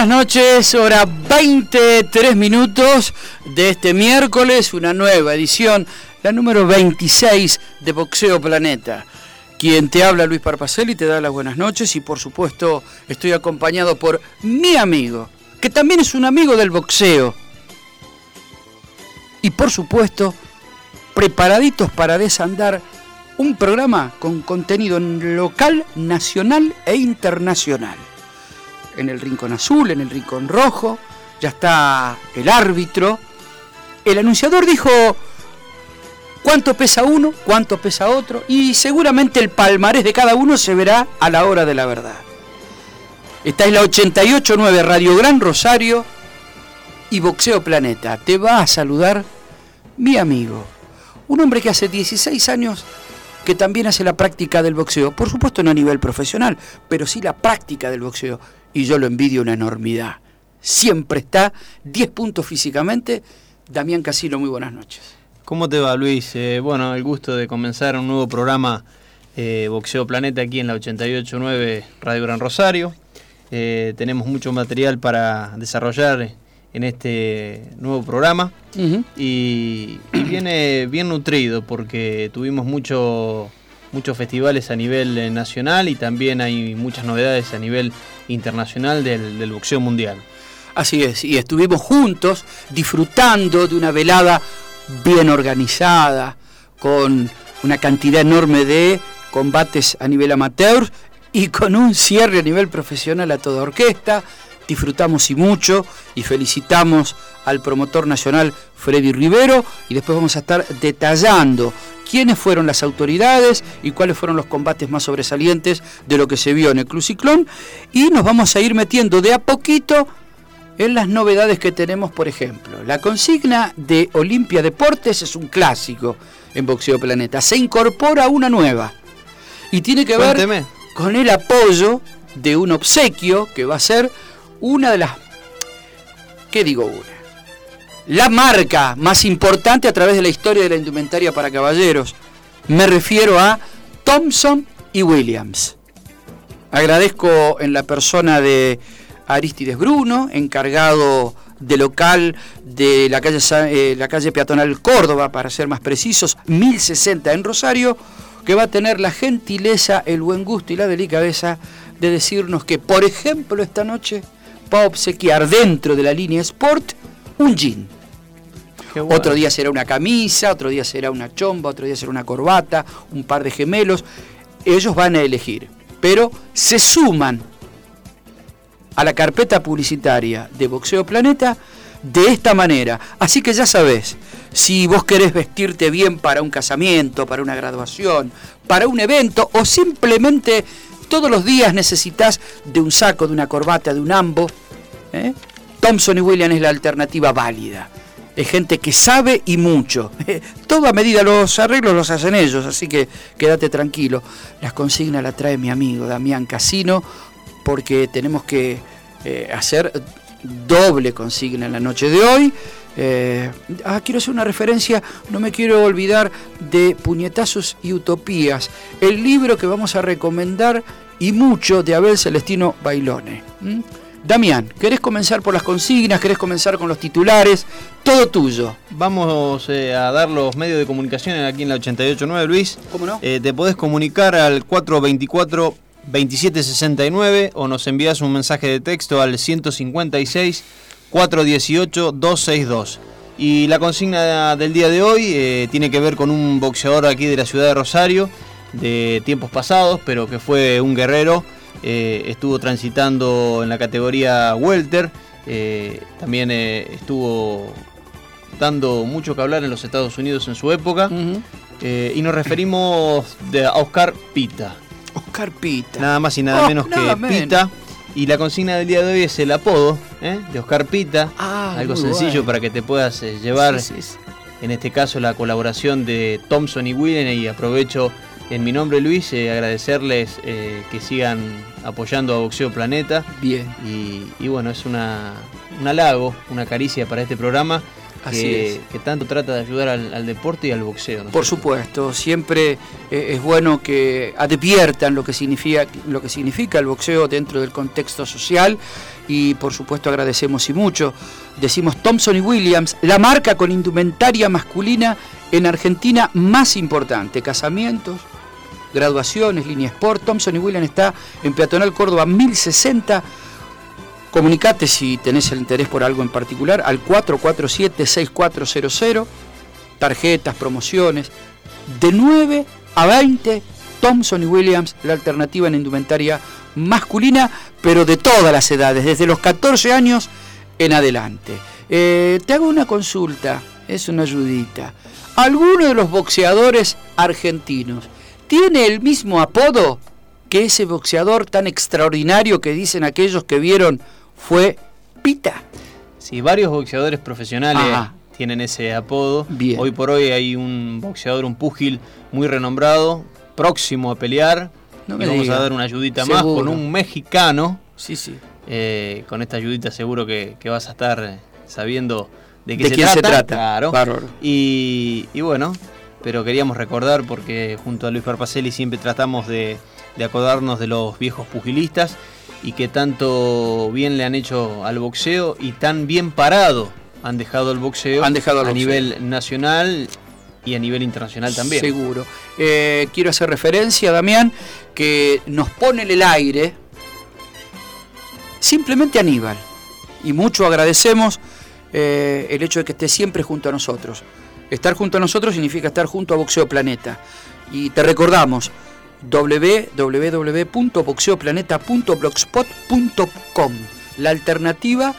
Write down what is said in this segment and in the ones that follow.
Buenas noches, hora 23 minutos de este miércoles, una nueva edición, la número 26 de Boxeo Planeta. Quien te habla Luis Parpacelli te da las buenas noches y por supuesto estoy acompañado por mi amigo, que también es un amigo del boxeo. Y por supuesto, preparaditos para desandar un programa con contenido local, nacional e internacional en el rincón azul, en el rincón rojo, ya está el árbitro. El anunciador dijo cuánto pesa uno, cuánto pesa otro, y seguramente el palmarés de cada uno se verá a la hora de la verdad. Esta es la 889 Radio Gran Rosario y Boxeo Planeta. Te va a saludar mi amigo, un hombre que hace 16 años que también hace la práctica del boxeo, por supuesto no a nivel profesional, pero sí la práctica del boxeo y yo lo envidio una enormidad. Siempre está 10 puntos físicamente. Damián Casino, muy buenas noches. ¿Cómo te va, Luis? Eh, bueno, el gusto de comenzar un nuevo programa eh, Boxeo Planeta aquí en la 889 Radio Gran Rosario. Eh, tenemos mucho material para desarrollar en este nuevo programa y, y, viene bien nutrido porque tuvimos mucho, muchos festivales a nivel nacional y también hay muchas novedades a nivel internacional del, del, boxeo mundial. Así es, y estuvimos juntos disfrutando de una velada bien organizada, con una cantidad enorme de combates a nivel amateur y con un cierre a nivel profesional a toda orquesta. Disfrutamos y mucho y felicitamos al promotor nacional Freddy Rivero y después vamos a estar detallando quiénes fueron las autoridades y cuáles fueron los combates más sobresalientes de lo que se vio en el Cruciclón y nos vamos a ir metiendo de a poquito en las novedades que tenemos, por ejemplo. La consigna de Olimpia Deportes es un clásico en Boxeo Planeta. Se incorpora una nueva y tiene que ver con el apoyo de un obsequio que va a ser una de las... ¿Qué digo una? la marca más importante a través de la historia de la indumentaria para caballeros. Me refiero a Thompson y Williams. Agradezco en la persona de Aristides Bruno, encargado de local de la calle, eh, la calle peatonal Córdoba, para ser más precisos, 1060 en Rosario, que va a tener la gentileza, el buen gusto y la delicadeza de decirnos que, por ejemplo, esta noche va a obsequiar dentro de la línea Sport un jean. Bueno. Otro día será una camisa, otro día será una chomba, otro día será una corbata, un par de gemelos. Ellos van a elegir, pero se suman a la carpeta publicitaria de Boxeo Planeta de esta manera. Así que ya sabes, si vos querés vestirte bien para un casamiento, para una graduación, para un evento o simplemente todos los días necesitas de un saco, de una corbata, de un ambo, ¿eh? Thompson y Williams es la alternativa válida. Es gente que sabe y mucho. Toda medida, los arreglos los hacen ellos, así que quédate tranquilo. Las consignas las trae mi amigo Damián Casino, porque tenemos que eh, hacer doble consigna en la noche de hoy. Eh, ah, quiero hacer una referencia, no me quiero olvidar de Puñetazos y Utopías, el libro que vamos a recomendar y mucho de Abel Celestino Bailone. Damián, ¿querés comenzar por las consignas? ¿Querés comenzar con los titulares? Todo tuyo. Vamos eh, a dar los medios de comunicación aquí en la 88.9, Luis. ¿Cómo no? Eh, te podés comunicar al 424 2769 o nos envías un mensaje de texto al 156 418 262. Y la consigna del día de hoy eh, tiene que ver con un boxeador aquí de la ciudad de Rosario, de tiempos pasados, pero que fue un guerrero eh, estuvo transitando en la categoría welter, eh, también estuvo dando mucho que hablar en los Estados Unidos en su época, y nos referimos a Oscar Pita. Oscar Pita. Nada más y nada oh, menos que Pita. Y la consigna del día de hoy es el apodo de Oscar Pita. Ah, algo sencillo para que te puedas llevar, en este caso, la colaboración de Thompson y Willen. Y aprovecho en mi nombre, Luis, eh, agradecerles eh, que sigan apoyando a Boxeo Planeta. Bien. Y, bueno, es una, un halago, una caricia para este programa. Que, que, tanto trata de ayudar al, deporte y al boxeo. Por supuesto, siempre eh, es bueno que adviertan lo que, significa, lo que significa el boxeo dentro del contexto social y por supuesto agradecemos y mucho. Decimos Thompson y Williams, la marca con indumentaria masculina en Argentina más importante, casamientos, graduaciones, línea Sport. Thompson y William está en Peatonal Córdoba 1060. Comunicate si tenés el interés por algo en particular al 447-6400. Tarjetas, promociones. De 9 a 20, Thompson y Williams, la alternativa en indumentaria masculina, pero de todas las edades, desde los 14 años en adelante. Eh, te hago una consulta, es una ayudita. ¿Alguno de los boxeadores argentinos tiene el mismo apodo que ese boxeador tan extraordinario que dicen aquellos que vieron fue Pita. Sí, varios boxeadores profesionales tienen ese apodo. Hoy por hoy hay un boxeador, un púgil muy renombrado, próximo a pelear. No me vamos a dar una ayudita más con un mexicano. Sí, sí. Eh, con esta ayudita seguro que, vas a estar sabiendo de qué se, quién trata. se trata. Claro. Y, y bueno, pero queríamos recordar porque junto a Luis Parpacelli siempre tratamos de, acordarnos de los viejos pugilistas y que tanto bien le han hecho al boxeo y tan bien parado han dejado el boxeo han dejado a nivel nacional y a nivel internacional también. Seguro. Eh, quiero hacer referencia, Damián, que nos pone en el aire simplemente Aníbal. Y mucho agradecemos eh, el hecho de que esté siempre junto a nosotros. Estar junto a nosotros significa estar junto a Boxeo Planeta. Y te recordamos www.boxeoplaneta.blogspot.com, la alternativa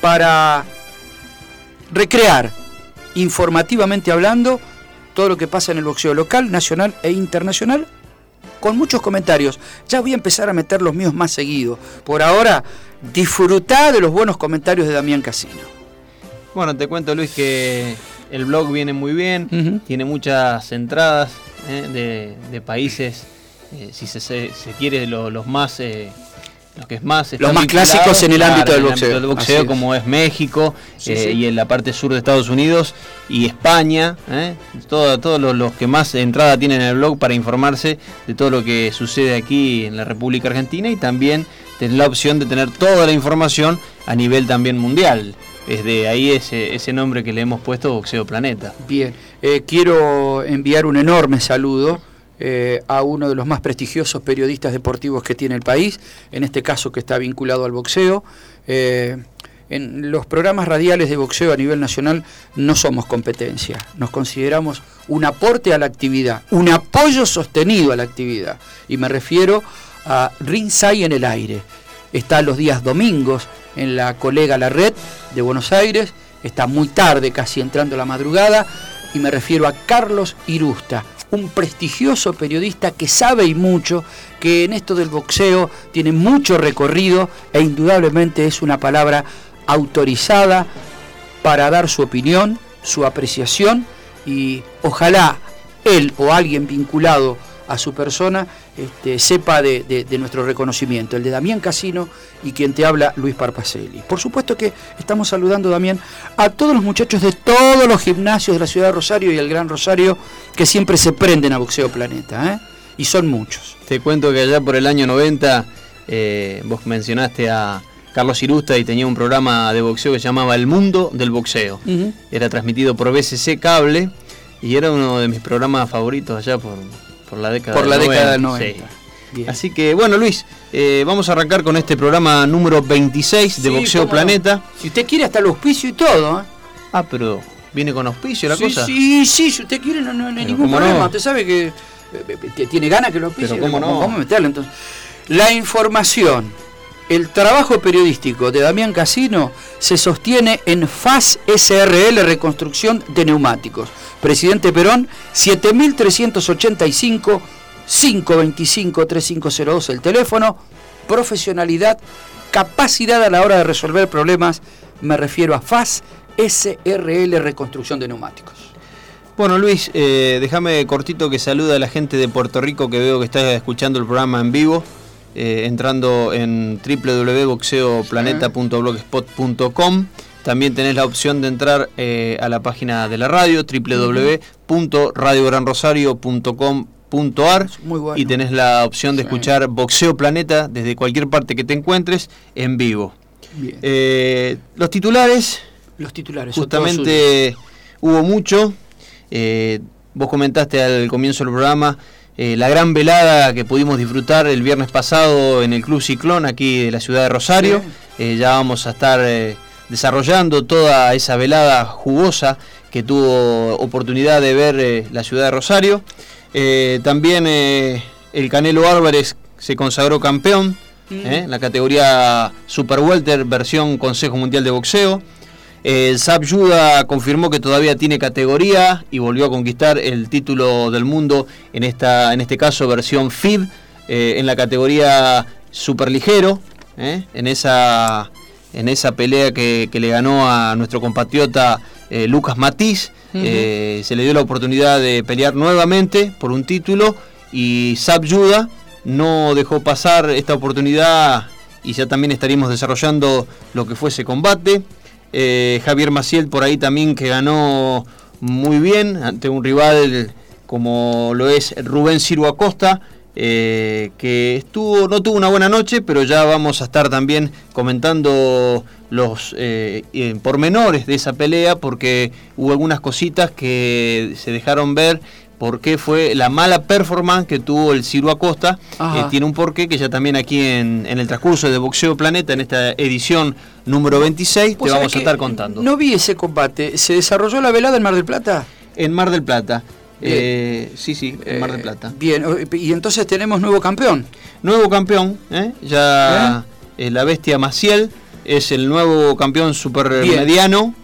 para recrear informativamente hablando todo lo que pasa en el boxeo local, nacional e internacional con muchos comentarios. Ya voy a empezar a meter los míos más seguidos. Por ahora, disfrutá de los buenos comentarios de Damián Casino. Bueno, te cuento Luis que el blog viene muy bien, tiene muchas entradas eh, de, países, eh, si se, quiere, los más... Eh, los que es más los más clásicos en el ámbito del boxeo, boxeo como es México y en la parte sur de Estados Unidos y España todos los, que más entrada tienen en el blog para informarse de todo lo que sucede aquí en la República Argentina y también tener la opción de tener toda la información a nivel también mundial es de ahí ese, ese nombre que le hemos puesto Boxeo Planeta. Bien, eh, quiero enviar un enorme saludo eh, a uno de los más prestigiosos periodistas deportivos que tiene el país, en este caso que está vinculado al boxeo. Eh, en los programas radiales de boxeo a nivel nacional no somos competencia, nos consideramos un aporte a la actividad, un apoyo sostenido a la actividad. Y me refiero a Rinsay en el aire. Está los días domingos en la colega La Red de Buenos Aires, está muy tarde, casi entrando la madrugada, y me refiero a Carlos Irusta, un prestigioso periodista que sabe y mucho, que en esto del boxeo tiene mucho recorrido e indudablemente es una palabra autorizada para dar su opinión, su apreciación. Y ojalá él o alguien vinculado a su persona, este, sepa de, nuestro reconocimiento, el de Damián Casino y quien te habla, Luis Parpacelli. Por supuesto que estamos saludando, Damián, a todos los muchachos de todos los gimnasios de la ciudad de Rosario y el Gran Rosario que siempre se prenden a Boxeo Planeta, ¿eh? y son muchos. Te cuento que allá por el año 90 eh, vos mencionaste a Carlos Irusta y tenía un programa de boxeo que se llamaba El Mundo del Boxeo. Era transmitido por BCC Cable y era uno de mis programas favoritos allá por, la década por la década del 90. Así que bueno Luis, eh, vamos a arrancar con este programa número 26 de Boxeo Planeta. Si usted quiere hasta el auspicio y todo. ¿eh? Ah, pero viene con auspicio la cosa. Sí, sí, si usted quiere no, hay ningún problema. Usted sabe que, eh, tiene ganas que lo auspicie. Pero cómo no. Vamos a meterle entonces. La información el trabajo periodístico de Damián Casino se sostiene en FAS SRL Reconstrucción de Neumáticos. Presidente Perón, 7385 525 3502 el teléfono. Profesionalidad, capacidad a la hora de resolver problemas. Me refiero a FAS SRL Reconstrucción de Neumáticos. Bueno Luis, eh, déjame cortito que saluda a la gente de Puerto Rico que veo que está escuchando el programa en vivo. Eh, entrando en www.boxeoplaneta.blogspot.com. También tenés la opción de entrar eh, a la página de la radio, www.radiogranrosario.com.ar y tenés la opción de escuchar Boxeo Planeta desde cualquier parte que te encuentres en vivo. Eh, los titulares. Los titulares. Justamente hubo mucho. vos comentaste al comienzo del programa eh, la gran velada que pudimos disfrutar el viernes pasado en el Club Ciclón aquí de la ciudad de Rosario. Eh, ya vamos a estar eh, desarrollando toda esa velada jugosa que tuvo oportunidad de ver la ciudad de Rosario. también el Canelo Álvarez se consagró campeón mm. en la categoría Super Welter versión Consejo Mundial de Boxeo. El SAP Yuda confirmó que todavía tiene categoría y volvió a conquistar el título del mundo, en, esta, en este caso versión FIB, eh, en la categoría superligero, eh, en, esa, en esa pelea que, le ganó a nuestro compatriota eh, Lucas Matiz. se le dio la oportunidad de pelear nuevamente por un título y SAP Yuda no dejó pasar esta oportunidad y ya también estaríamos desarrollando lo que fue ese combate. Eh, Javier Maciel por ahí también que ganó muy bien ante un rival como lo es Rubén Ciro Acosta. Eh, que estuvo, no tuvo una buena noche, pero ya vamos a estar también comentando los eh, pormenores de esa pelea, porque hubo algunas cositas que se dejaron ver porque fue la mala performance que tuvo el Ciro Acosta. Eh, tiene un porqué que ya también aquí en, el transcurso de Boxeo Planeta, en esta edición número 26, te vamos a estar contando. No vi ese combate. ¿Se desarrolló la velada en Mar del Plata? En Mar del Plata. Eh, sí, sí, en Mar del Plata. Eh, bien, y entonces tenemos nuevo campeón. Nuevo campeón, ya la bestia Maciel es el nuevo campeón supermediano,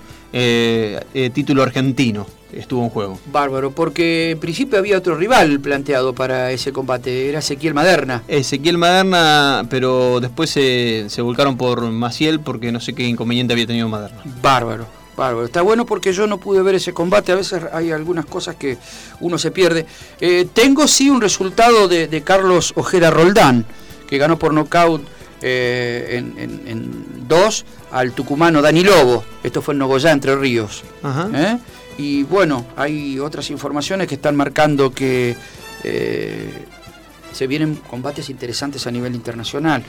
título argentino estuvo en juego. Bárbaro, porque en principio había otro rival planteado para ese combate, era Ezequiel Maderna. Ezequiel Maderna, pero después se, volcaron por Maciel porque no sé qué inconveniente había tenido Maderna. Bárbaro. Bárbaro. Está bueno porque yo no pude ver ese combate, a veces hay algunas cosas que uno se pierde. Eh, tengo sí un resultado de, Carlos Ojeda Roldán, que ganó por nocaut eh, en, dos al tucumano Dani Lobo. Esto fue en Nogoyá, Entre Ríos. Ajá. ¿Eh? Y bueno, hay otras informaciones que están marcando que se vienen combates interesantes a nivel internacional.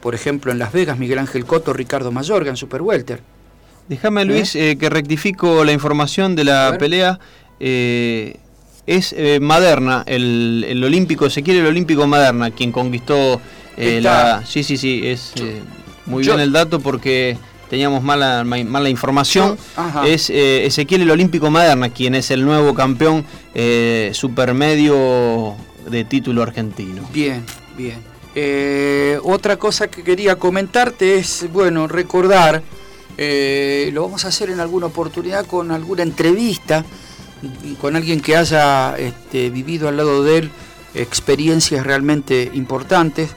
Por ejemplo, en Las Vegas, Miguel Ángel Coto, Ricardo Mayorga en Super Welter. Déjame, Luis, ¿Eh? que rectifico la información de la pelea. es Maderna, el, el, olímpico, se quiere el olímpico Maderna, quien conquistó la... Sí, sí, sí, es muy bien el dato porque teníamos mala, mala información, es eh, Ezequiel el Olímpico Maderna, quien es el nuevo campeón eh, supermedio de título argentino. Bien, bien. Eh, otra cosa que quería comentarte es, bueno, recordar, lo vamos a hacer en alguna oportunidad con alguna entrevista, con alguien que haya este, vivido al lado de él experiencias realmente importantes,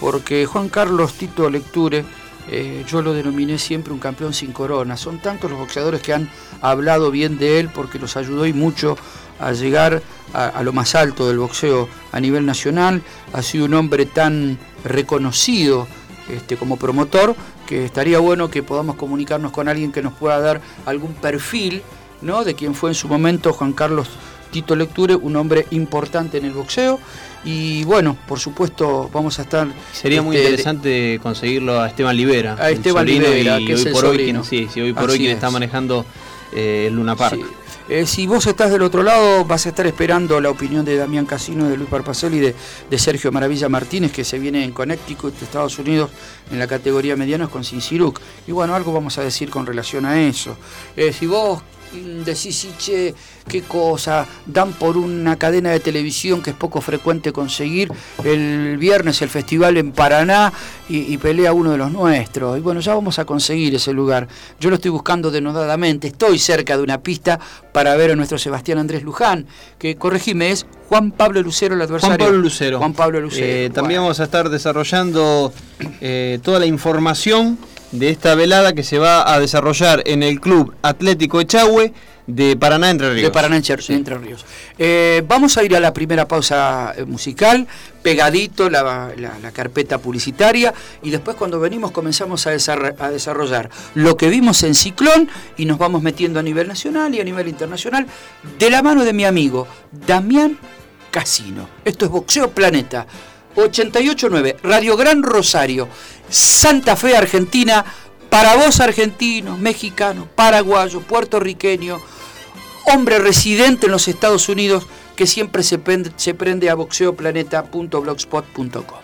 porque Juan Carlos Tito Lecture, eh, yo lo denominé siempre un campeón sin corona. Son tantos los boxeadores que han hablado bien de él porque los ayudó y mucho a llegar a, lo más alto del boxeo a nivel nacional, ha sido un hombre tan reconocido este, como promotor que estaría bueno que podamos comunicarnos con alguien que nos pueda dar algún perfil ¿no? de quien fue en su momento Juan Carlos Tito Lecture, un hombre importante en el boxeo. Y bueno, por supuesto, vamos a estar. Sería muy este, interesante conseguirlo a Esteban Libera. A Esteban Libera, que es hoy por hoy sí, sí, hoy por hoy quien está manejando eh, el Luna Park. Eh, si vos estás del otro lado, vas a estar esperando la opinión de Damián Casino, de Luis Parpacelli y de, de, Sergio Maravilla Martínez, que se viene en Connecticut, Estados Unidos, en la categoría medianos con Cinciruc. Y bueno, algo vamos a decir con relación a eso. Eh, si vos decís, sí, che, qué cosa, dan por una cadena de televisión que es poco frecuente conseguir el viernes el festival en Paraná y, pelea uno de los nuestros. Y bueno, ya vamos a conseguir ese lugar. Yo lo estoy buscando denodadamente, estoy cerca de una pista para ver a nuestro Sebastián Andrés Luján, que corregime, es Juan Pablo Lucero el adversario. Juan Pablo Lucero. Juan Pablo Lucero. Eh, también vamos a estar desarrollando eh, toda la información de esta velada que se va a desarrollar en el Club Atlético Echagüe de Paraná Entre Ríos. De Paraná Entre Ríos. Eh, vamos a ir a la primera pausa eh, musical, pegadito la, carpeta publicitaria, y después cuando venimos comenzamos a, a, desarrollar lo que vimos en Ciclón y nos vamos metiendo a nivel nacional y a nivel internacional de la mano de mi amigo Damián Casino. Esto es Boxeo Planeta. 889, Radio Gran Rosario, Santa Fe, Argentina, para vos argentinos, mexicanos, paraguayos, puertorriqueños, hombre residente en los Estados Unidos que siempre se prende, se prende a boxeoplaneta.blogspot.com.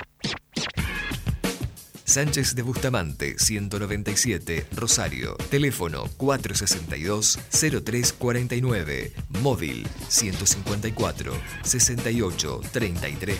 Sánchez de Bustamante, 197, Rosario. Teléfono 462-0349. Móvil 154 68 33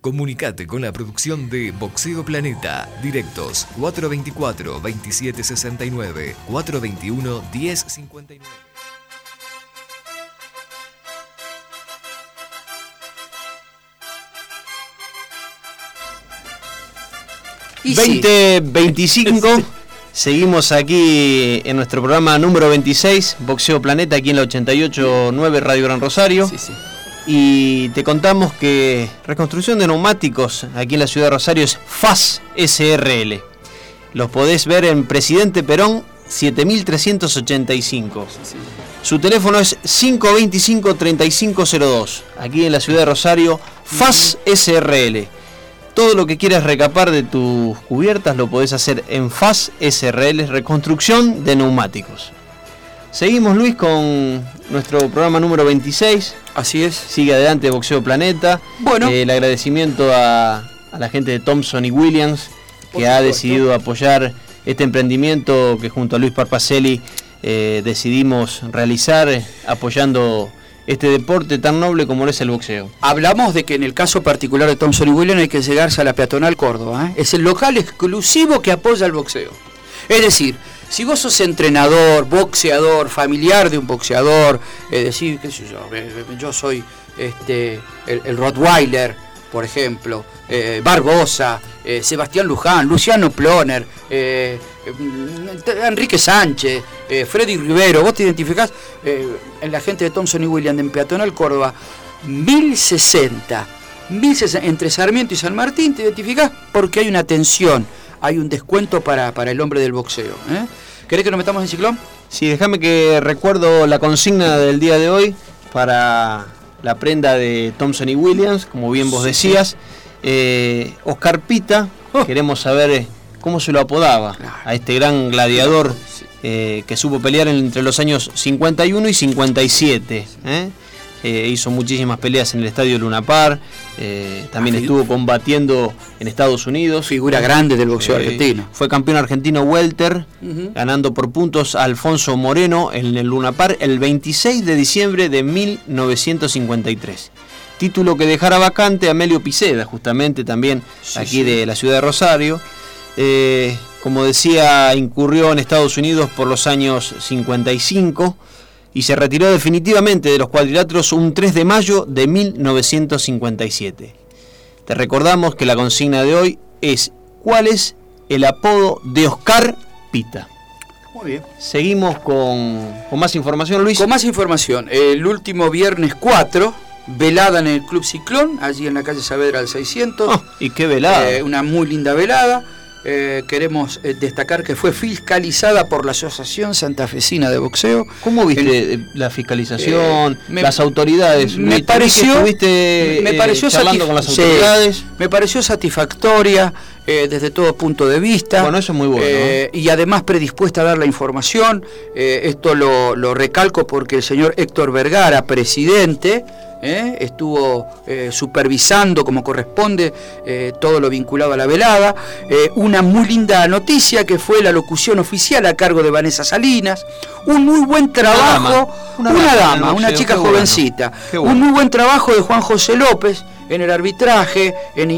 Comunicate con la producción de Boxeo Planeta. Directos 424-2769, 421-1059. Y 2025. Seguimos aquí en nuestro programa número 26, Boxeo Planeta, aquí en la 88.9 Radio Gran Rosario. Sí, sí. Y te contamos que reconstrucción de neumáticos aquí en la ciudad de Rosario es FAS SRL. Los podés ver en Presidente Perón 7385. Su teléfono es 525-3502. Aquí en la ciudad de Rosario, FAS SRL. Todo lo que quieras recapar de tus cubiertas lo podés hacer en FAS SRL, reconstrucción de neumáticos. Seguimos Luis con nuestro programa número 26. Así es. Sigue adelante Boxeo Planeta. Bueno. Eh, el agradecimiento a, la gente de Thompson y Williams que ha decidido apoyar este emprendimiento que junto a Luis Parpacelli eh, decidimos realizar eh, apoyando este deporte tan noble como es el boxeo. Hablamos de que en el caso particular de Thompson y Williams hay que llegarse a la peatonal Córdoba. Es el local exclusivo que apoya el boxeo. Es decir, si vos sos entrenador, boxeador, familiar de un boxeador, decir, qué sé yo, yo soy este, el, Rottweiler, por ejemplo, eh, Barbosa, eh, Sebastián Luján, Luciano Ploner, eh, Enrique Sánchez, Freddy Rivero, vos te identificás en la gente de Thompson y William en Peatonal Córdoba, 1060, 1060, entre Sarmiento y San Martín, te identificás porque hay una tensión hay un descuento para, el hombre del boxeo. ¿eh? ¿Querés que nos metamos en ciclón? Sí, déjame que recuerdo la consigna del día de hoy para la prenda de Thompson y Williams, como bien vos decías. Eh, Oscar Pita, oh. queremos saber eh, cómo se lo apodaba a este gran gladiador eh, que supo pelear entre los años 51 y 57. Eh, hizo muchísimas peleas en el estadio Luna Par, eh, también ah, estuvo combatiendo en Estados Unidos. Figura grande del boxeo eh, argentino. Fue campeón argentino welter, ganando por puntos a Alfonso Moreno en el Luna Par el 26 de diciembre de 1953. Título que dejara vacante a Amelio Piceda, justamente también aquí de la ciudad de Rosario. como decía, incurrió en Estados Unidos por los años 55 y se retiró definitivamente de los cuadriláteros un 3 de mayo de 1957. Te recordamos que la consigna de hoy es ¿cuál es el apodo de Oscar Pita? Muy bien. Seguimos con, más información, Luis. Con más información. El último viernes 4, velada en el Club Ciclón, allí en la calle Saavedra del 600. y qué velada. Eh, una muy linda velada. Eh, queremos eh, destacar que fue fiscalizada por la Asociación Santafesina de Boxeo. ¿Cómo viste eh, la fiscalización, las autoridades? Me, pareció, me pareció con las autoridades. me pareció satisfactoria. desde todo punto de vista. Bueno, eso es muy bueno. Eh, y además predispuesta a dar la información. Eh, esto lo, lo recalco porque el señor Héctor Vergara, presidente, ¿eh? estuvo eh, supervisando como corresponde eh, todo lo vinculado a la velada. Una muy linda noticia que fue la locución oficial a cargo de Vanessa Salinas. Un muy buen trabajo, Una dama. Una dama dama, chica bueno. jovencita. Bueno. Un muy buen trabajo de Juan José López en el arbitraje, en,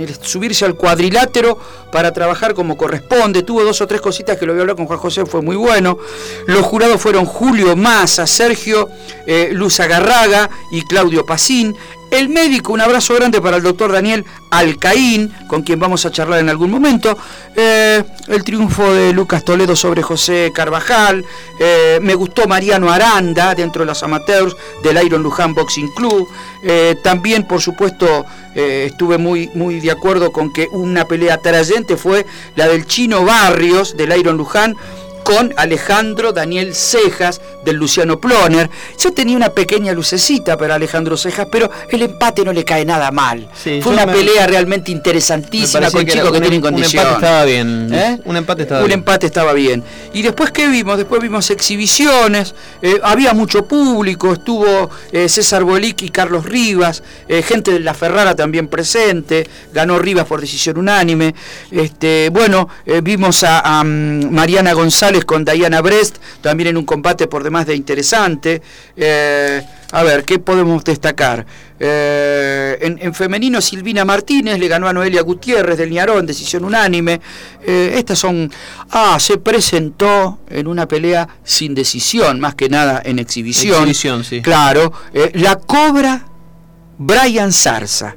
el subirse al cuadrilátero para trabajar como corresponde. Tuvo dos o tres cositas que lo voy a hablar con Juan José, fue muy bueno. Los jurados fueron Julio Massa, Sergio eh, Luz Agarraga y Claudio Pacín. El médico, un abrazo grande para el doctor Daniel Alcaín, con quien vamos a charlar en algún momento. Eh, el triunfo de Lucas Toledo sobre José Carvajal. Eh, me gustó Mariano Aranda, dentro de los amateurs del Iron Luján Boxing Club. Eh, también, por supuesto, estuve muy, muy de acuerdo con que una pelea atrayente fue la del Chino Barrios del Iron Luján con Alejandro Daniel Cejas del Luciano Ploner. Yo tenía una pequeña lucecita para Alejandro Cejas, pero el empate no le cae nada mal. Sí, Fue una me- pelea realmente Me interesantísima con que chicos que un tienen em- un condición. empate estaba bien. ¿Eh? Un empate estaba Un bien. empate estaba bien. Y después, ¿qué vimos? Después vimos exhibiciones, eh, había mucho público, estuvo eh, César Bolic y Carlos Rivas, gente de la Ferrara también presente, ganó Rivas por decisión unánime. Este, bueno, vimos a, a, mm, Mariana González con Diana Brest, también en un combate por demás de interesante. Eh, a ver, ¿qué podemos destacar? Eh, en, en femenino, Silvina Martínez le ganó a Noelia Gutiérrez del Ñarón, decisión unánime. Eh, estas son. Ah, se presentó en una pelea sin decisión, más que nada en exhibición. Exhibición, sí. Claro, eh, la cobra Brian Zarza.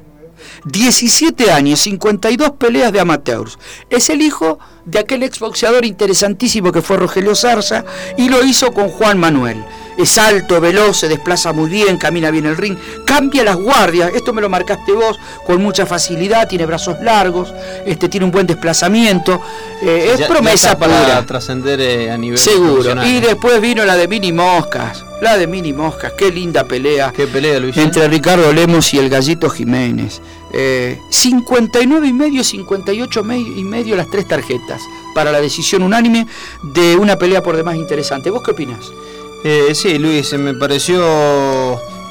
17 años, 52 peleas de amateurs. Es el hijo de aquel exboxeador interesantísimo que fue Rogelio Zarza y lo hizo con Juan Manuel. Es alto, veloz, se desplaza muy bien, camina bien el ring, cambia las guardias, esto me lo marcaste vos con mucha facilidad, tiene brazos largos, este tiene un buen desplazamiento, eh, es Ya- promesa para trascender eh, a nivel Seguro. Y después vino la de Mini Moscas. La de Mini Moscas, qué linda pelea. Qué pelea, Luis. ¿eh? Entre Ricardo Lemos y el Gallito Jiménez. Eh, 59 y medio, 58 me- y medio las tres tarjetas para la decisión unánime de una pelea por demás interesante. ¿Vos qué opinas? Eh, sí, Luis, me pareció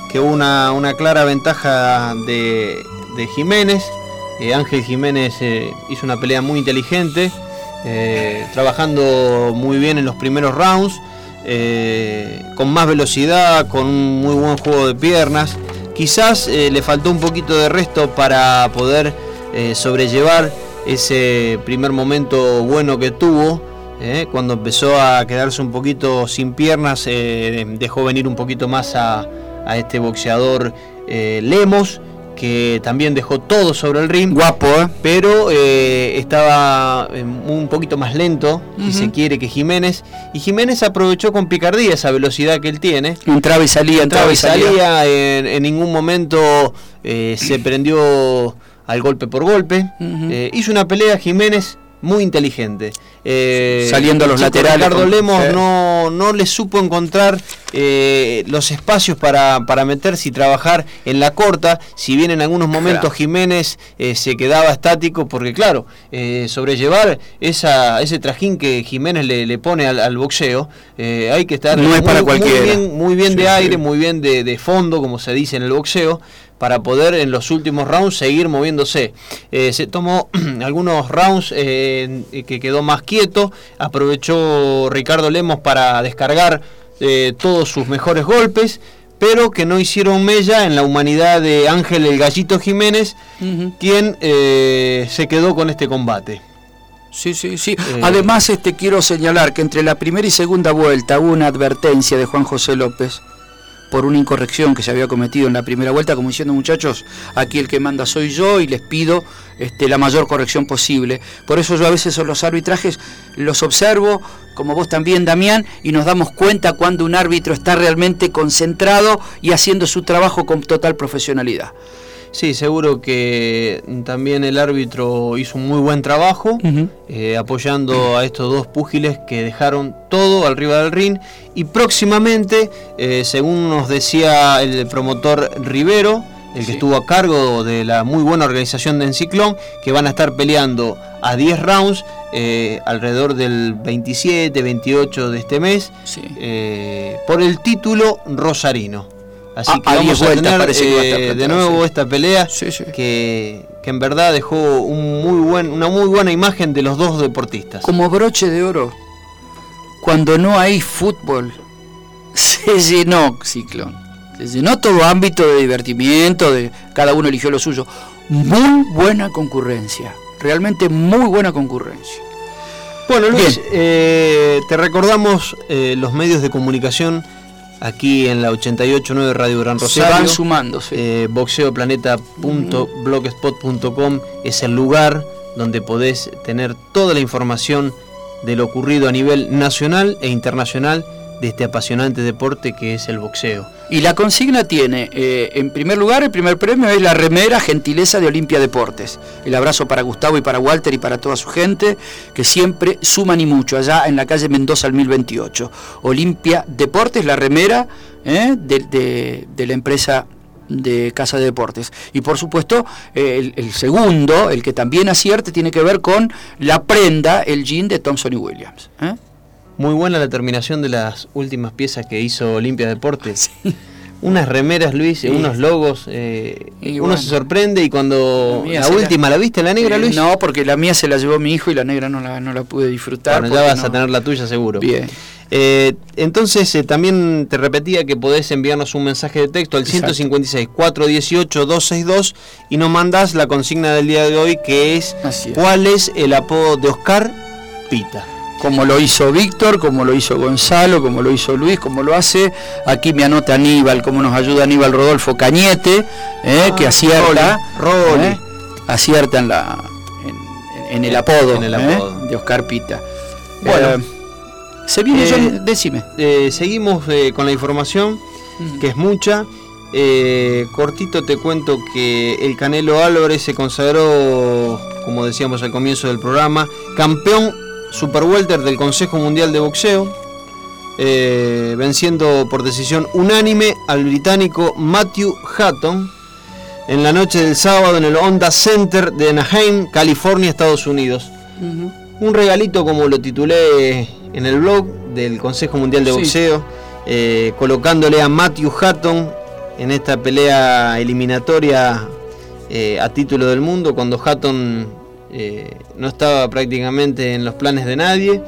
que hubo una, una clara ventaja de, Jiménez. Eh, Ángel Jiménez eh, hizo una pelea muy inteligente, eh, trabajando muy bien en los primeros rounds, con más velocidad, con un muy buen juego de piernas. Quizás le faltó un poquito de resto para poder sobrellevar ese primer momento bueno que tuvo. Eh, cuando empezó a quedarse un poquito sin piernas, eh, dejó venir un poquito más a, a este boxeador eh, Lemos, que también dejó todo sobre el ring Guapo, ¿eh? pero estaba eh, un poquito más lento, si Ujú. se quiere, que Jiménez. Y Jiménez aprovechó con picardía esa velocidad que él tiene. Entraba y salía, entraba y salía. en, en ningún momento se prendió al golpe por golpe. Hizo una pelea Jiménez muy inteligente. Eh, Saliendo a los laterales Ricardo Lemos sí. no, no le supo encontrar eh, los espacios para, para meterse y trabajar en la corta. Si bien en algunos momentos Claro. Jiménez eh, se quedaba estático, porque claro, eh, sobrellevar esa, ese trajín que Jiménez le, le pone al, al boxeo, eh, hay que estar No es muy, bien, muy bien Sí, de sí. aire, muy bien de, de fondo, como se dice en el boxeo, para poder en los últimos rounds seguir moviéndose. Eh, se tomó algunos rounds eh, que quedó más quieto, aprovechó Ricardo Lemos para descargar eh, todos sus mejores golpes, pero que no hicieron mella en la humanidad de Ángel el Gallito Jiménez, quien eh, se quedó con este combate. Sí, sí, sí. Eh, Además, este quiero señalar que entre la primera y segunda vuelta hubo una advertencia de Juan José López por una incorrección que se había cometido en la primera vuelta, como diciendo muchachos, aquí el que manda soy yo y les pido este, la mayor corrección posible. Por eso yo a veces los arbitrajes los observo, como vos también, Damián, y nos damos cuenta cuando un árbitro está realmente concentrado y haciendo su trabajo con total profesionalidad. Sí, seguro que también el árbitro hizo un muy buen trabajo, eh, apoyando a estos dos púgiles que dejaron todo arriba del ring. Y próximamente, eh, según nos decía el promotor Rivero, el que estuvo a cargo de la muy buena organización de Enciclón, que van a estar peleando a 10 rounds eh, alrededor del 27, 28 de este mes eh, por el título rosarino. Así ah, que vamos a tener eh, de nuevo esta pelea que, que, en verdad dejó un muy buen, una muy buena imagen de los dos deportistas. Como broche de oro, cuando no hay fútbol, se llenó Ciclón. Se llenó todo ámbito de divertimiento, de cada uno eligió lo suyo. Muy buena concurrencia, realmente muy buena concurrencia. Bueno, Luis, eh, te recordamos eh, los medios de comunicación aquí en la 88.9 Radio Gran Rosario. Se van sumando, eh, boxeoplaneta.blogspot.com es el lugar donde podés tener toda la información de lo ocurrido a nivel nacional e internacional de este apasionante deporte que es el boxeo. Y la consigna tiene, eh, en primer lugar, el primer premio es la remera gentileza de Olimpia Deportes. El abrazo para Gustavo y para Walter y para toda su gente, que siempre suman y mucho, allá en la calle Mendoza al 1028. Olimpia Deportes, la remera eh, de, la empresa de Casa de Deportes. Y por supuesto, el, el, segundo, el que también acierte, tiene que ver con la prenda, el jean de Thompson y Williams. ¿eh? Muy buena la terminación de las últimas piezas que hizo Olimpia Deportes. Unas remeras, Luis, unos logos. Eh, uno se sorprende y cuando la, última, la... viste, la negra, Luis? No, porque la mía se la llevó mi hijo y la negra no la, no la pude disfrutar. Bueno, ya vas a tener la tuya seguro. Bien. Eh, entonces eh, también te repetía que podés enviarnos un mensaje de texto al 156 418 262 y nos mandás la consigna del día de hoy que es, es. ¿cuál es el apodo de Oscar Pita? Como lo hizo Víctor, como lo hizo Gonzalo, como lo hizo Luis, como lo hace, aquí me anota Aníbal, como nos ayuda Aníbal Rodolfo Cañete, eh, que ah, acierta, eh, acierta en, la, en, el apodo, en el eh, apodo. de Oscar Pita. Bueno, se viene, decime. seguimos con la información, que es mucha. cortito te cuento que el Canelo Álvarez se consagró, como decíamos al comienzo del programa, campeón super welter del Consejo Mundial de Boxeo, eh, venciendo por decisión unánime al británico Matthew Hatton en la noche del sábado en el Honda Center de Anaheim, California, Estados Unidos. Un regalito como lo titulé en el blog del Consejo Mundial de Boxeo, eh, colocándole a Matthew Hatton en esta pelea eliminatoria eh, a título del mundo, cuando Hatton eh, no estaba prácticamente en los planes de nadie.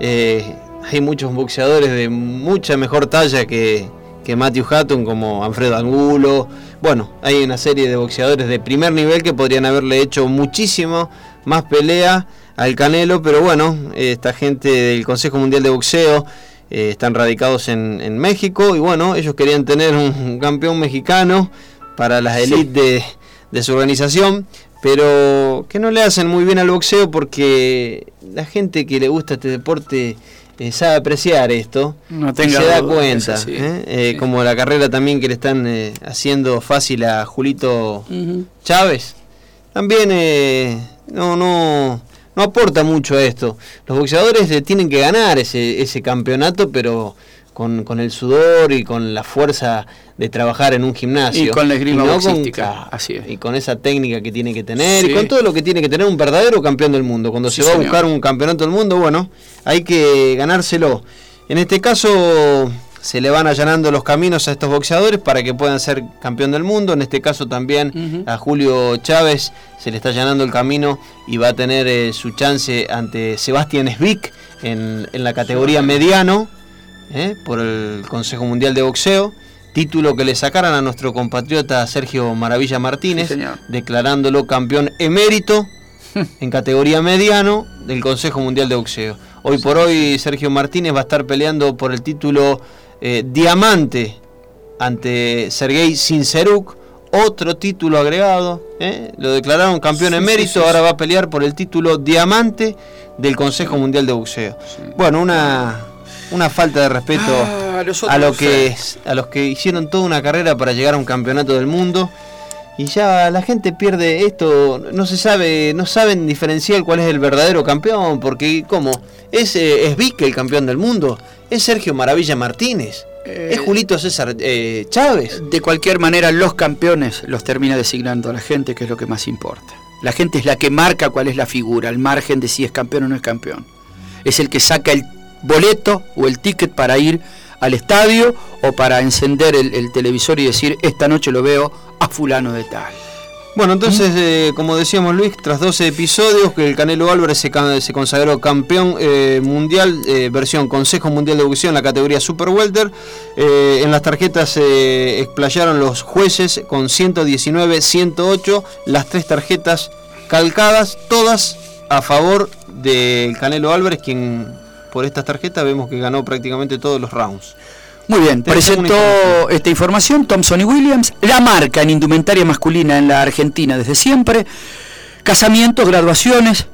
Eh, hay muchos boxeadores de mucha mejor talla que, que Matthew Hatton, como Alfredo Angulo. Bueno, hay una serie de boxeadores de primer nivel que podrían haberle hecho muchísimo más pelea al Canelo, pero bueno, esta gente del Consejo Mundial de Boxeo eh, están radicados en, México y bueno, ellos querían tener un, campeón mexicano para las élites de, de su organización pero que no le hacen muy bien al boxeo porque la gente que le gusta este deporte eh, sabe apreciar esto no se da cuenta ¿eh? Eh, como la carrera también que le están haciendo fácil a Julito Chávez también no no no aporta mucho a esto. Los boxeadores tienen que ganar ese, ese campeonato pero con, con, el sudor y con la fuerza de trabajar en un gimnasio. Y con la esgrima así es. Y con esa técnica que tiene que tener, y con todo lo que tiene que tener un verdadero campeón del mundo. Cuando se va a buscar un campeonato del mundo, bueno, hay que ganárselo. En este caso se le van allanando los caminos a estos boxeadores para que puedan ser campeón del mundo. En este caso también a Julio Chávez se le está allanando el camino y va a tener eh, su chance ante Sebastián Svick en, en la categoría mediano ¿eh? por el Consejo Mundial de Boxeo, título que le sacaran a nuestro compatriota Sergio Maravilla Martínez, declarándolo campeón emérito en categoría mediano del Consejo Mundial de Boxeo. Hoy por hoy Sergio Martínez va a estar peleando por el título eh, diamante ante Sergei Sinceruk, otro título agregado, ¿eh? lo declararon campeón emérito, ahora va a pelear por el título diamante del Consejo Mundial de Boxeo. Bueno, una una falta de respeto ah, a, lo que a los que hicieron toda una carrera para llegar a un campeonato del mundo y ya la gente pierde esto, no se sabe, no saben diferenciar cuál es el verdadero campeón, porque como es, eh, es Vic el campeón del mundo, es Sergio Maravilla Martínez, ¿Es Julito César eh, Chávez? De cualquier manera, los campeones los termina designando la gente, que es lo que más importa. La gente es la que marca cuál es la figura, al margen de si es campeón o no es campeón. Es el que saca el boleto o el ticket para ir al estadio o para encender el, el televisor y decir, esta noche lo veo a fulano de tal. Bueno, entonces, eh, como decíamos Luis, tras 12 episodios, que el Canelo Álvarez se, se consagró campeón eh, mundial, eh, versión Consejo Mundial de Boxeo en la categoría Super Welter. en las tarjetas se explayaron los jueces con 119, 108, las tres tarjetas calcadas, todas a favor del Canelo Álvarez, quien por estas tarjetas vemos que ganó prácticamente todos los rounds. Muy bien, presentó esta información Thompson y Williams, la marca en indumentaria masculina en la Argentina desde siempre, casamientos, graduaciones,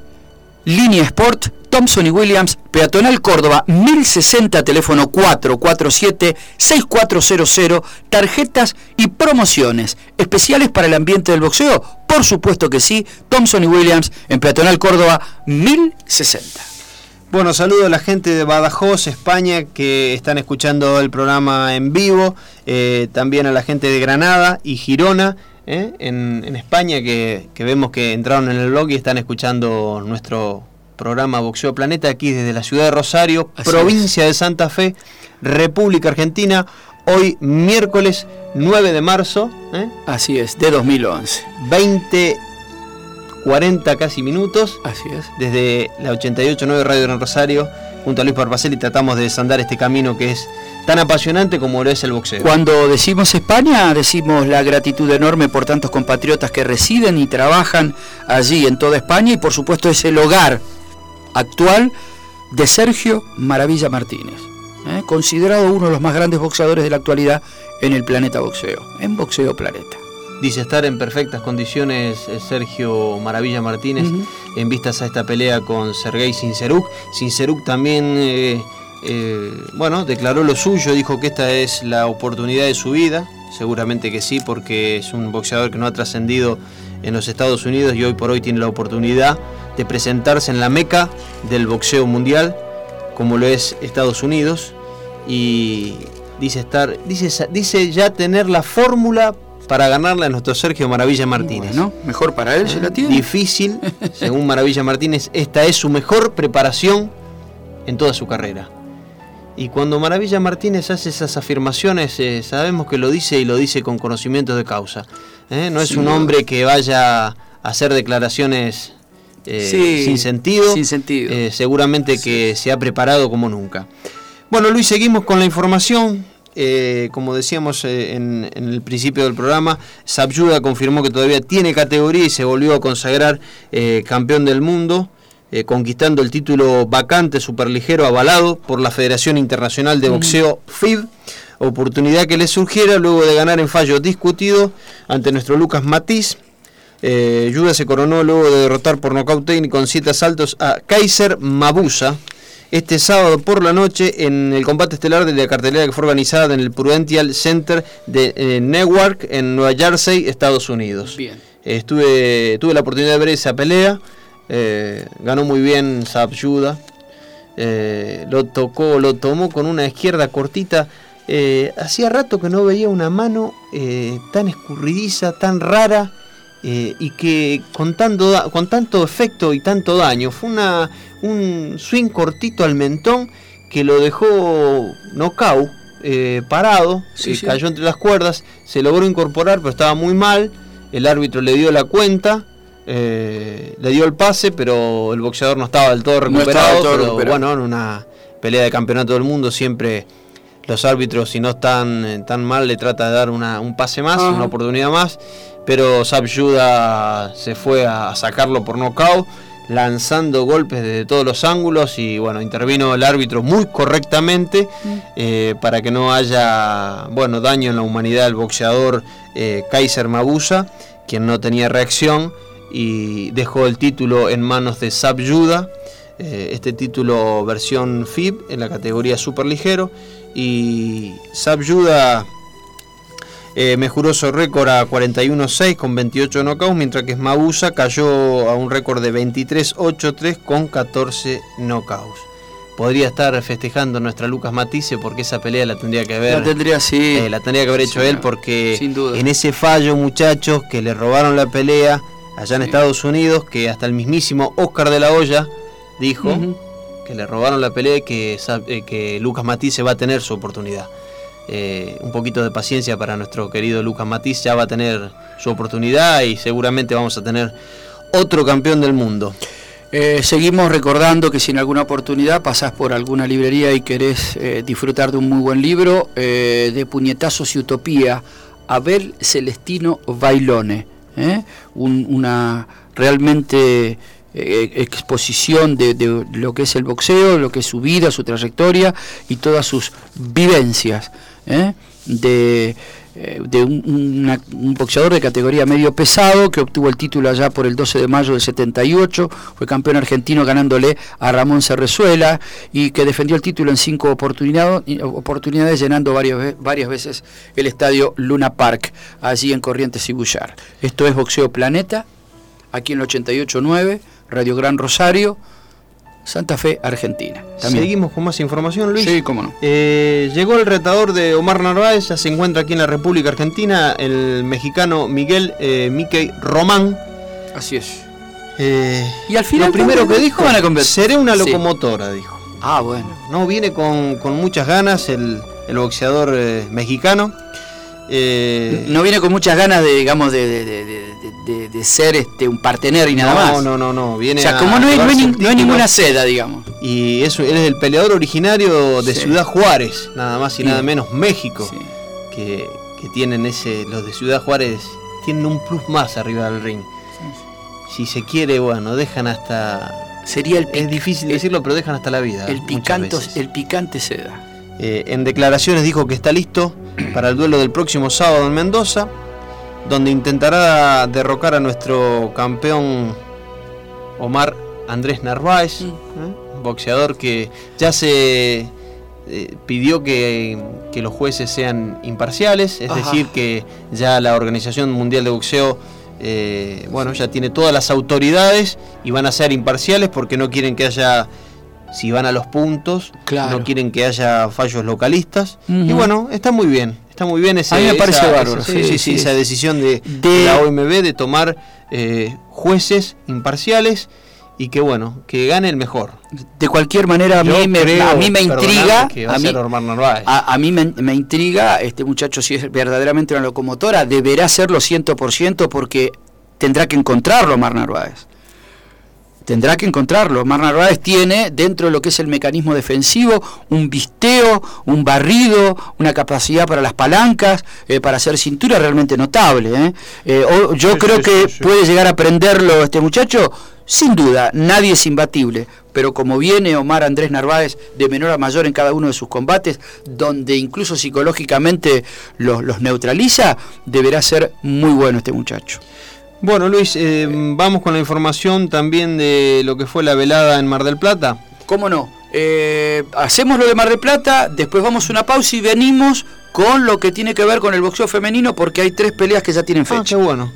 línea Sport, Thompson y Williams, Peatonal Córdoba, 1060, teléfono 447-6400, tarjetas y promociones especiales para el ambiente del boxeo. Por supuesto que sí, Thompson y Williams en Peatonal Córdoba, 1060. Bueno, saludo a la gente de Badajoz, España, que están escuchando el programa en vivo. Eh, también a la gente de Granada y Girona, eh, en, España, que, vemos que entraron en el blog y están escuchando nuestro programa Boxeo Planeta aquí desde la ciudad de Rosario, provincia de Santa Fe, República Argentina. Hoy miércoles 9 de marzo. Eh. Así es, de 2011. 20 40 casi minutos. Así es. Desde la 88.9 Radio Gran Rosario, junto a Luis Parpacel, y tratamos de desandar este camino que es tan apasionante como lo es el boxeo. Cuando decimos España, decimos la gratitud enorme por tantos compatriotas que residen y trabajan allí en toda España y por supuesto es el hogar actual de Sergio Maravilla Martínez, ¿eh? considerado uno de los más grandes boxeadores de la actualidad en el planeta boxeo, en Boxeo Planeta. Dice estar en perfectas condiciones eh, Sergio Maravilla Martínez en vistas a esta pelea con Sergei Sinceruk. Sinceruk también, eh, eh, bueno, declaró lo suyo, dijo que esta es la oportunidad de su vida. Seguramente que sí, porque es un boxeador que no ha trascendido en los Estados Unidos y hoy por hoy tiene la oportunidad de presentarse en la meca del boxeo mundial, como lo es Estados Unidos. Y dice estar, dice, dice ya tener la fórmula para ganarle a nuestro Sergio Maravilla Martínez. ¿no? Mejor para él se la tiene. Difícil, según Maravilla Martínez, esta es su mejor preparación en toda su carrera. Y cuando Maravilla Martínez hace esas afirmaciones, eh, sabemos que lo dice y lo dice con conocimiento de causa. ¿eh? No es un hombre que vaya a hacer declaraciones eh, sin sentido. Sin sentido. seguramente que se ha preparado como nunca. Bueno, Luis, seguimos con la información. Eh, como decíamos eh, en, el principio del programa, Sabyuda confirmó que todavía tiene categoría y se volvió a consagrar eh, campeón del mundo, conquistando el título vacante superligero avalado por la Federación Internacional de Boxeo FIB, oportunidad que le surgiera luego de ganar en fallo discutido ante nuestro Lucas Matiz. Yuda se coronó luego de derrotar por nocaut técnico con siete asaltos a Kaiser Mabusa este sábado por la noche en el combate estelar de la cartelera que fue organizada en el Prudential Center de eh, Newark en Nueva Jersey, Estados Unidos. Bien. estuve, tuve la oportunidad de ver esa pelea. Eh, ganó muy bien Saab Yuda. Eh, lo tocó, lo tomó con una izquierda cortita. hacía rato que no veía una mano tan escurridiza, tan rara. Y que con tanto, con tanto efecto y tanto daño. Fue una, un swing cortito al mentón que lo dejó knockout, eh, parado, sí, cayó entre las cuerdas, se logró incorporar, pero estaba muy mal. El árbitro le dio la cuenta, eh, le dio el pase, pero el boxeador no estaba del todo recuperado. bueno, en una pelea de campeonato del mundo siempre los árbitros, si no están eh, tan mal, le trata de dar un pase más, una oportunidad más. Pero Sabjuda se fue a sacarlo por knockout lanzando golpes desde todos los ángulos y bueno, intervino el árbitro muy correctamente mm. eh, para que no haya bueno, daño en la humanidad del boxeador eh, Kaiser Mabusa, quien no tenía reacción y dejó el título en manos de Sab Yuda, eh, este título versión FIB en la categoría superligero y Sab Yuda eh, mejoró su récord a 41-6 con 28 knockouts, mientras que Mabusa cayó a un récord de 23-8-3 con 14 knockouts. podría estar festejando nuestra Lucas Matisse porque esa pelea la tendría que haber La tendría, sí. eh, la tendría que haber hecho Sí, él porque sin duda. en ese fallo muchachos que le robaron la pelea allá en Sí. Estados Unidos que hasta el mismísimo Oscar de la Hoya dijo. Que le robaron la pelea y que, eh, que Lucas Matisse va a tener su oportunidad. Eh, un poquito de paciencia para nuestro querido Lucas Matisse, ya va a tener su oportunidad y seguramente vamos a tener otro campeón del mundo. Eh, seguimos recordando que si en alguna oportunidad pasás por alguna librería y querés disfrutar de un muy buen libro, de Puñetazos y Utopía, Abel Celestino Bailone. Un- una realmente eh, exposición de, lo que es el boxeo, lo que es su vida, su trayectoria y todas sus vivencias. ¿eh? de, eh, de un, boxeador de categoría medio pesado que obtuvo el título allá por el 12 de mayo del 78, fue campeón argentino ganándole a Ramón Cerrezuela y que defendió el título en cinco oportunidad- oportunidades llenando varias veces el estadio Luna Park, allí en Corrientes y Bullar. Esto es Boxeo Planeta, aquí en el 88.9, Radio Gran Rosario, Santa Fe, Argentina. También. Seguimos con más información, Luis. Sí, cómo no. Eh, llegó el retador de Omar Narváez, ya se encuentra aquí en la República Argentina, el mexicano Miguel eh, Mickey Román. Así es. Eh, Y al final, lo primero ¿cómo- que dijo, van a seré una Sí. locomotora, dijo. Ah, bueno. No, viene con, con muchas ganas el, el boxeador eh, mexicano. Eh, No viene con muchas ganas de, digamos, de, de, de- de- de- de ser este un partener y nada no, más. no, no, no, viene o sea, como no hay, no hay no ninguna seda, digamos. Y eso, él es el peleador originario de Sí. Ciudad Juárez, nada más y Sí. nada menos México. Sí. que, que tienen ese, los de Ciudad Juárez tienen un plus más arriba del ring. Si se quiere, bueno, dejan hasta. Sería el, Es difícil el- decirlo, pero dejan hasta la vida. el, picanto, el picante seda. Eh, en declaraciones dijo que está listo para el duelo del próximo sábado en Mendoza, donde intentará derrocar a nuestro campeón Omar Andrés Narváez. ¿eh? boxeador que ya se eh, pidió que, que los jueces sean imparciales, es Ajá. decir, que ya la Organización Mundial de Boxeo eh, bueno, ya tiene todas las autoridades y van a ser imparciales porque no quieren que haya, si van a los puntos, Claro. no quieren que haya fallos localistas. Y bueno, está muy bien, está muy bien ese, A mí me parece esa, bárbaro, sí, sí, sí, sí. esa decisión de, la OMB de tomar eh, jueces imparciales y que bueno, que gane el mejor. De cualquier manera, a mí, me, creo, a mí me intriga. que va a mí, ser Omar Narváez. a, a mí me, me intriga, este muchacho, si es verdaderamente una locomotora, deberá serlo 100% porque tendrá que encontrarlo Mar Narváez. Tendrá que encontrarlo. Mar Narváez tiene, dentro de lo que es el mecanismo defensivo, un visteo, un barrido, una capacidad para las palancas, eh, para hacer cintura realmente notable. ¿eh? Eh, o- yo Sí, creo sí, que sí, puede llegar a aprenderlo este muchacho. Sin duda, nadie es imbatible, pero como viene Omar Andrés Narváez de menor a mayor en cada uno de sus combates, donde incluso psicológicamente los, los neutraliza, deberá ser muy bueno este muchacho. Bueno, Luis, eh, vamos con la información también de lo que fue la velada en Mar del Plata. ¿Cómo no? Eh, hacemos lo de Mar del Plata, después vamos a una pausa y venimos con lo que tiene que ver con el boxeo femenino, porque hay tres peleas que ya tienen Ah, fecha. qué bueno.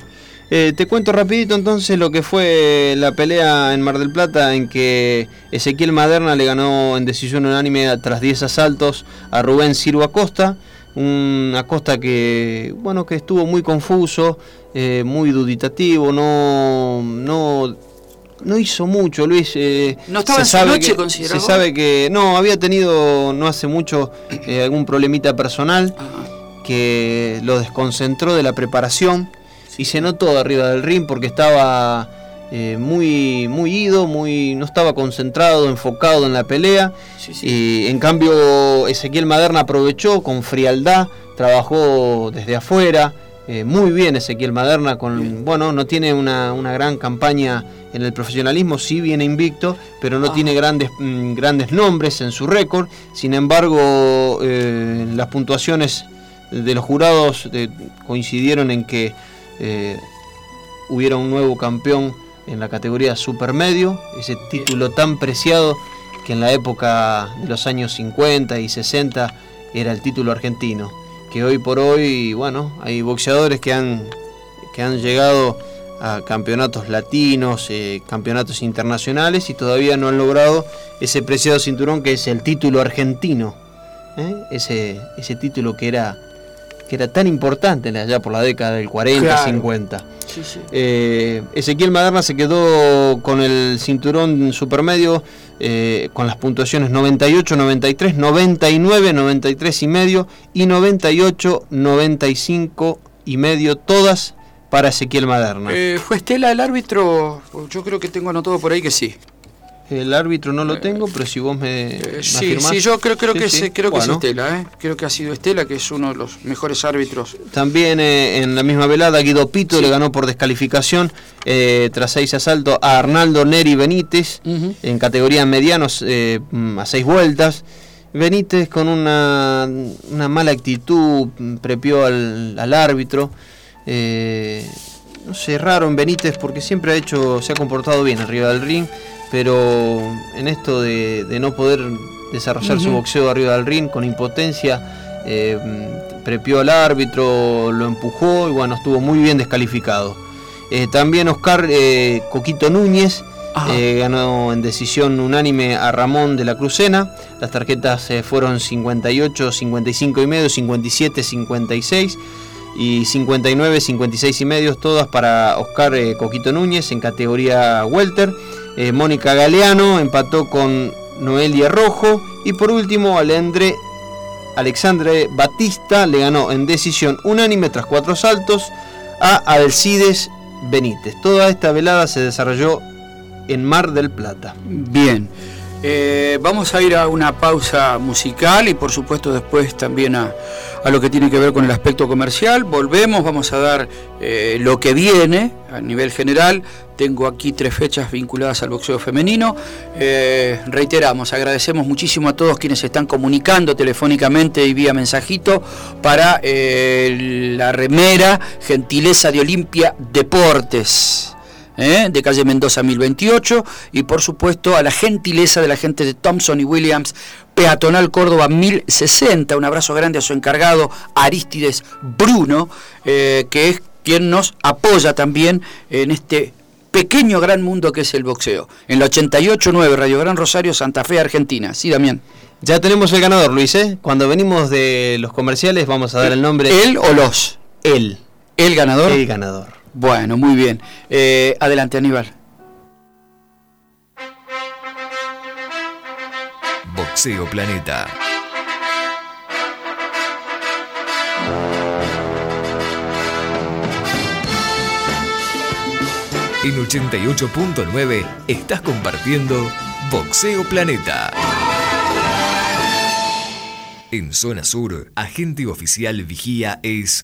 Eh, te cuento rapidito entonces lo que fue la pelea en Mar del Plata en que Ezequiel Maderna le ganó en decisión unánime tras 10 asaltos a Rubén Ciro Acosta. Un Acosta que, bueno, que estuvo muy confuso, eh, muy duditativo, no, no, no hizo mucho, Luis. eh, ¿No estaba en su noche, que-? Se sabe que no, había tenido no hace mucho eh, algún problemita personal Ajá. que lo desconcentró de la preparación y se notó arriba del ring porque estaba eh, muy, muy ido, muy, no estaba concentrado, enfocado en la pelea. Sí, sí. Y en cambio Ezequiel Maderna aprovechó con frialdad, trabajó desde afuera. Eh, muy bien Ezequiel Maderna, con, bueno, no tiene una, una gran campaña en el profesionalismo, sí viene invicto, pero no Ajá. tiene grandes, mm, grandes nombres en su récord. Sin embargo, eh, las puntuaciones de los jurados eh, coincidieron en que eh, hubiera un nuevo campeón en la categoría supermedio, ese título tan preciado que en la época de los años 50 y 60 era el título argentino, que hoy por hoy, bueno, hay boxeadores que han, que han llegado a campeonatos latinos, eh, campeonatos internacionales y todavía no han logrado ese preciado cinturón que es el título argentino. ¿eh? Ese, ese título que era, que era tan importante allá por la década del 40, 50. Eh, Ezequiel Maderna se quedó con el cinturón supermedio con las puntuaciones 98, 93, 99, 93 y medio y 98, 95 y medio, todas para Ezequiel Maderna. Eh, ¿Fue Estela el árbitro? Yo creo que tengo anotado por ahí que sí. El árbitro no lo eh, tengo, pero si vos me, eh, sí, sí, yo creo, creo que, Es, creo que es Estela, ¿eh? creo que ha sido Estela, que es uno de los mejores árbitros. También en la misma velada, Guido Pito le ganó por descalificación tras seis asaltos a Arnaldo Neri Benítez en categoría medianos a seis vueltas. Benítez con una, una mala actitud prepió al, al árbitro. Eh, no sé, raro en Benítez porque siempre ha hecho, se ha comportado bien arriba del ring, pero en esto de, no poder desarrollar su boxeo arriba del ring con impotencia, eh, prepió al árbitro, lo empujó y bueno, estuvo muy bien descalificado. Eh, también Oscar Coquito Núñez ganó en decisión unánime a Ramón de la Crucena. Las tarjetas fueron 58, 55 y medio, 57, 56 y 59, 56 y medios, todas para Oscar eh, Coquito Núñez en categoría Welter. Eh, Mónica Galeano empató con Noelia Rojo y por último Alendre Alexandre Batista le ganó en decisión unánime tras cuatro saltos a Alcides Benítez. Toda esta velada se desarrolló en Mar del Plata. Bien. Eh, vamos a ir a una pausa musical y por supuesto después también a, lo que tiene que ver con el aspecto comercial. Volvemos, vamos a dar eh, lo que viene a nivel general. Tengo aquí tres fechas vinculadas al boxeo femenino. Eh, reiteramos, agradecemos muchísimo a todos quienes están comunicando telefónicamente y vía mensajito para la remera Gentileza de Olimpia Deportes. ¿Eh? de calle Mendoza 1028 y por supuesto a la gentileza de la gente de Thompson y Williams, Peatonal Córdoba 1060. Un abrazo grande a su encargado Aristides Bruno, eh, que es quien nos apoya también en este pequeño gran mundo que es el boxeo. En la 88.9 Radio Gran Rosario, Santa Fe, Argentina. Sí, Damián. Ya tenemos el ganador, Luis. ¿eh? Cuando venimos de los comerciales vamos a dar el nombre. ¿Él o los? Él. ¿El ganador? El ganador. Bueno, muy bien. Eh, adelante, Aníbal. Boxeo Planeta. En 88.9 estás compartiendo Boxeo Planeta. En zona sur, agente oficial vigía es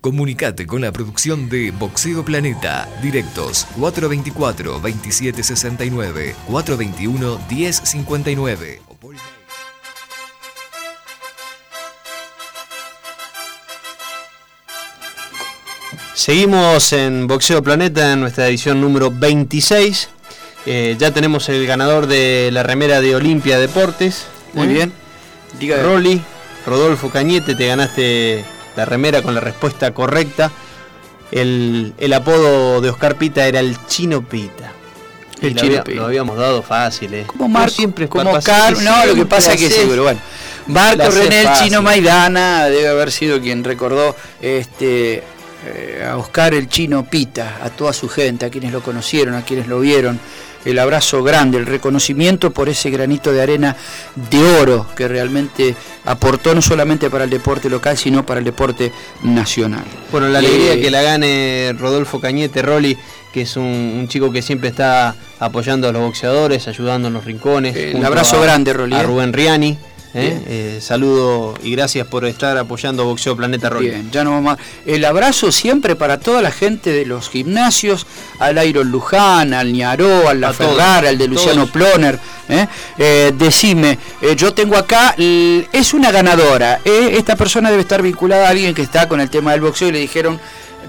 Comunicate con la producción de Boxeo Planeta. Directos 424-2769, 421-1059. Seguimos en Boxeo Planeta en nuestra edición número 26. Eh, ya tenemos el ganador de la remera de Olimpia Deportes. Muy bien. Diga Rolly, Rodolfo Cañete, te ganaste la remera con la respuesta correcta. El, apodo de Oscar Pita era el Chino Pita. El Chino Pita. Lo habíamos dado fácil, ¿eh? Como Marco, siempre como no, lo que pasa es que seguro, bueno. Marco René el Chino Maidana debe haber sido quien recordó este eh, a Oscar el Chino Pita, a toda su gente, a quienes lo conocieron, a quienes lo vieron el abrazo grande, el reconocimiento por ese granito de arena de oro que realmente aportó no solamente para el deporte local, sino para el deporte nacional. Bueno, la alegría eh, que la gane Rodolfo Cañete Rolli, que es un, chico que siempre está apoyando a los boxeadores, ayudando en los rincones. Un abrazo grande, Rolli. A Rubén Riani. ¿Eh? Eh, saludo y gracias por estar apoyando Boxeo Planeta Rock. Bien, ya no vamos más. El abrazo siempre para toda la gente de los gimnasios, al Iron Luján, al Ñaró, al La Ferrar, al de Luciano Ploner. ¿eh? decime, yo tengo acá, es una ganadora. esta persona debe estar vinculada a alguien que está con el tema del boxeo y le dijeron,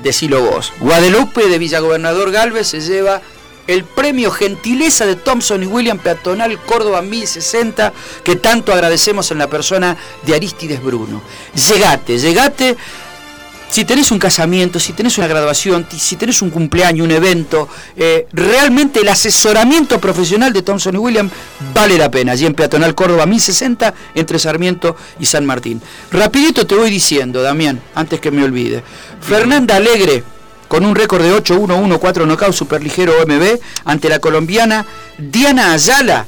decilo vos. Guadalupe de Villagobernador Galvez se lleva el premio Gentileza de Thompson y William Peatonal Córdoba 1060, que tanto agradecemos en la persona de Aristides Bruno. Llegate, llegate. Si tenés un casamiento, si tenés una graduación, si tenés un cumpleaños, un evento, eh, realmente el asesoramiento profesional de Thompson y William vale la pena. Allí en Peatonal Córdoba 1060, entre Sarmiento y San Martín. Rapidito te voy diciendo, Damián, antes que me olvide. Fernanda Alegre, con un récord de 8-1-1-4 knockout superligero OMB ante la colombiana Diana Ayala.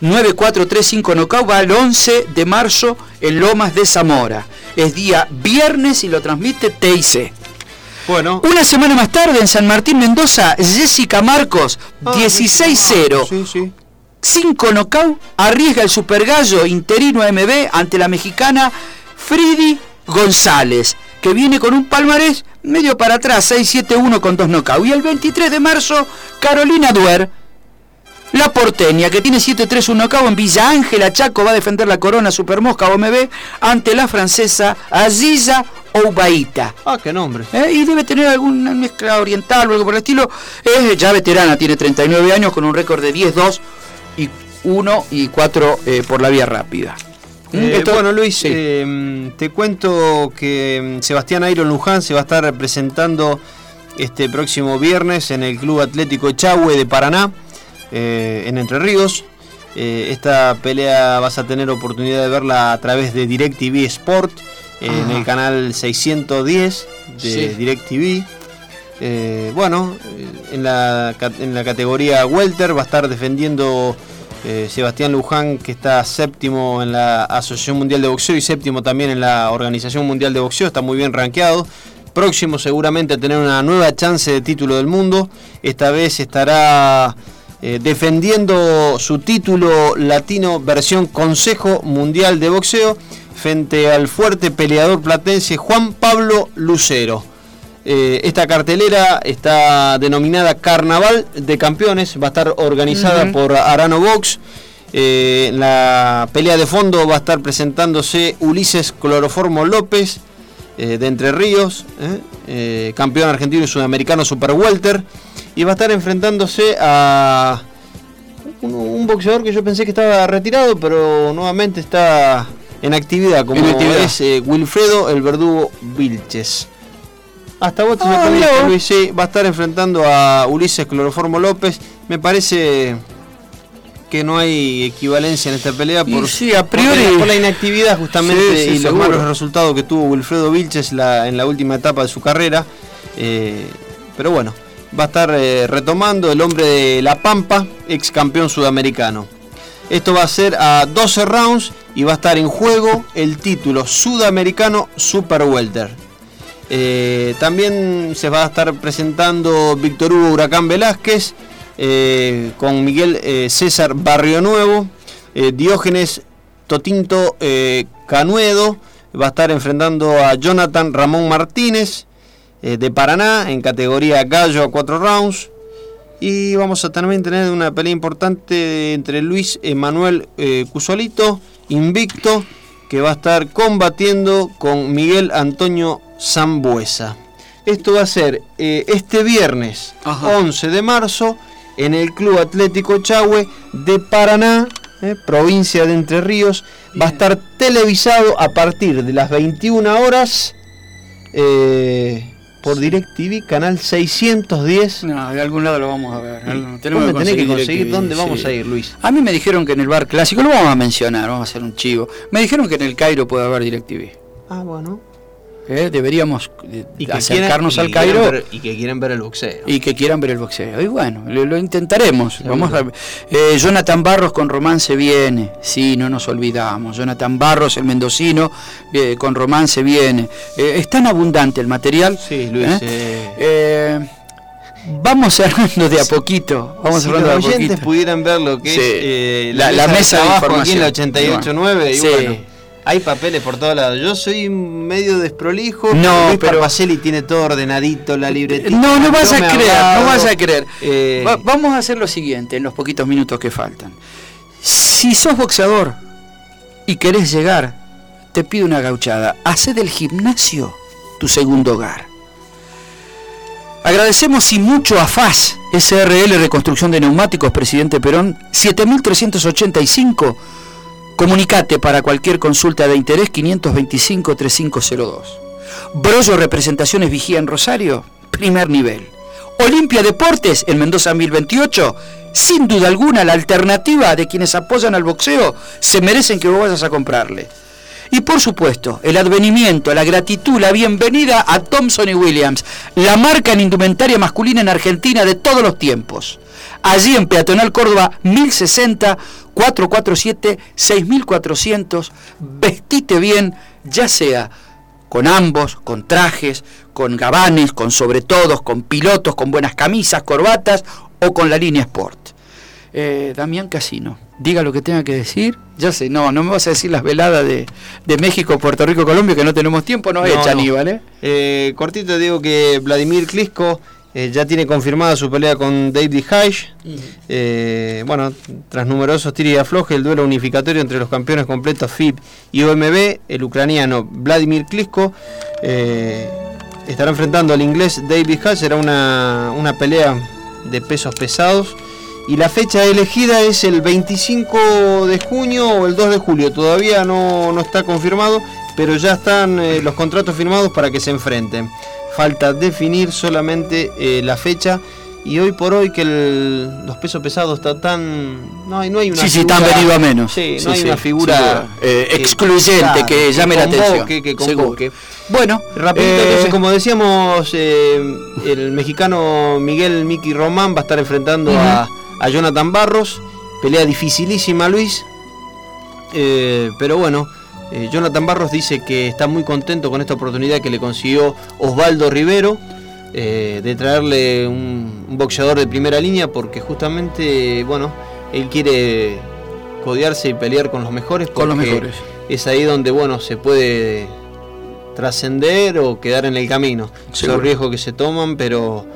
9-4-3-5 knockout va el 11 de marzo en Lomas de Zamora. Es día viernes y lo transmite TIC. Bueno. Una semana más tarde en San Martín Mendoza, Jessica Marcos, 16-0. 5 knockout, arriesga el supergallo interino MB ante la mexicana Fridi González, que viene con un palmarés medio para atrás, 6-7-1 con dos knockouts. Y el 23 de marzo, Carolina Duer, la porteña, que tiene 7-3 1 knockout en Villa Ángela Chaco, va a defender la corona Supermosca OMB ante la francesa Aziza Oubaita. Ah, qué nombre. ¿Eh? Y debe tener alguna mezcla oriental o algo por el estilo. Es ya veterana, tiene 39 años con un récord de 10-2 y 1 y 4 eh, por la vía rápida. Eh, bueno, Luis, em, te cuento que em, Sebastián Iron Luján se va a estar representando este próximo viernes en el Club Atlético Echagüe de Paraná, eh, en Entre Ríos. Eh, esta pelea vas a tener oportunidad de verla a través de DirecTV Sport, en el canal 610 de DirecTV. bueno, en la, en la categoría Welter va a estar defendiendo eh, Sebastián Luján, que está séptimo en la Asociación Mundial de Boxeo y séptimo también en la Organización Mundial de Boxeo, está muy bien rankeado. Próximo seguramente a tener una nueva chance de título del mundo. Esta vez estará eh, defendiendo su título latino versión Consejo Mundial de Boxeo frente al fuerte peleador platense Juan Pablo Lucero. Eh, esta cartelera está denominada Carnaval de Campeones, va a estar organizada por Arano Box. Eh, en la pelea de fondo va a estar presentándose Ulises Cloroformo López eh, de Entre Ríos, campeón argentino y sudamericano Super Welter. Y va a estar enfrentándose a un, boxeador que yo pensé que estaba retirado, pero nuevamente está en actividad, como es Wilfredo el Verdugo Vilches. Hasta vos te ah, Luis, sí, va a estar enfrentando a Ulises Cloroformo López. Me parece que no hay equivalencia en esta pelea por, a priori, por, la, inactividad justamente y los malos resultados que tuvo Wilfredo Vilches en la última etapa de su carrera. Eh, pero bueno, va a estar eh, retomando el hombre de La Pampa, ex campeón sudamericano. Esto va a ser a 12 rounds y va a estar en juego el título sudamericano Super Welter. Eh, también se va a estar presentando Víctor Hugo Huracán Velázquez eh, con Miguel eh, César Barrio Nuevo, Diógenes Totinto Canuedo, va a estar enfrentando a Jonathan Ramón Martínez de Paraná en categoría gallo a cuatro rounds. Y vamos a también tener una pelea importante entre Luis Emanuel Cusolito, invicto, que va a estar combatiendo con Miguel Antonio Zambuesa. Esto va a ser eh, este viernes 11 de marzo en el Club Atlético Chagüe de Paraná, eh, provincia de Entre Ríos. Va a estar televisado a partir de las 21 horas eh, por DirecTV, canal 610. No, de algún lado lo vamos a ver. Tenemos que, conseguir dónde vamos a ir, Luis. A mí me dijeron que en el bar clásico, lo vamos a mencionar, vamos a hacer un chivo. Me dijeron que en el Cairo puede haber DirecTV. Ah, bueno. ¿Eh? deberíamos eh, Y acercarnos quieran- y al quieran Cairo ver- y que quieren ver el boxeo. y que quieran ver el boxeo. Y bueno, lo, lo intentaremos. Vamos a, eh, Jonathan Barros con Romance viene. Sí, no nos olvidamos. Jonathan Barros, el mendocino, eh, con Romance viene. Eh, es tan abundante el material. Sí, Luis. vamos cerrando de a poquito. Vamos si cerrando de a oyentes poquito. pudieran ver lo que Sí. es La- la mesa de trabajo aquí en la información. 88.9 y Sí. bueno, hay papeles por todos lados. Yo soy medio desprolijo. No, Luis pero- Parpacelli tiene todo ordenadito, la libretita. No, no vas a creer, hablado, no vas a creer. eh, Va- vamos a hacer lo siguiente en los poquitos minutos que faltan. Si sos boxeador y querés llegar, te pido una gauchada. Hacé del gimnasio tu segundo hogar. Agradecemos y mucho a FAS, SRL Reconstrucción de Neumáticos, Presidente Perón, 7385. Comunicate para cualquier consulta de interés 525-3502. Brollo Representaciones Vigía en Rosario, primer nivel. Olimpia Deportes en Mendoza 1028, sin duda alguna la alternativa de quienes apoyan al boxeo se merecen que vos vayas a comprarle. Y por supuesto, el advenimiento, la gratitud, la bienvenida a Thompson y Williams, la marca en indumentaria masculina en Argentina de todos los tiempos. Allí en Peatonal Córdoba 1060 447 6400, vestite bien, ya sea con ambos, con trajes, con gabanes, con sobretodos, con pilotos, con buenas camisas, corbatas o con la línea Sport. Eh, Damián Casino, diga lo que tenga que decir. Ya sé, no, no me vas a decir las veladas de, de México, Puerto Rico, Colombia, que no tenemos tiempo, no, No, echa no. Aníbal, ¿eh? Eh, cortito digo que Vladimir Klitschko eh, ya tiene confirmada su pelea con David Heish. Eh, bueno, tras numerosos tiros y aflojes, el duelo unificatorio entre los campeones completos FIB y OMB, el ucraniano Vladimir Klitschko eh, estará enfrentando al inglés David Heish. Será una, una pelea de pesos pesados. Y la fecha elegida es el 25 de junio o el 2 de julio. Todavía no, no está confirmado, pero ya están los contratos firmados para que se enfrenten. Falta definir solamente eh, la fecha. Y hoy por hoy que el- los pesos pesados está tan... No hay, no hay una Sí, sí, figura- tan venido a menos. Sí, Sí, no hay sí, una figura. Eh, que- excluyente, claro, que llame la convoque, atención. Que convoque. Bueno, Rapidito, eh, entonces, como decíamos, eh, el mexicano Miguel Miki Román va a estar enfrentando a, a Jonathan Barros. Pelea dificilísima, Luis. Eh, pero bueno, eh, Jonathan Barros dice que está muy contento con esta oportunidad que le consiguió Osvaldo Rivero. eh, de traerle un, un boxeador de primera línea porque justamente, bueno, él quiere codearse y pelear con los mejores. con los mejores. es ahí donde bueno se puede trascender o quedar en el camino. Seguro. Son riesgos que se toman, pero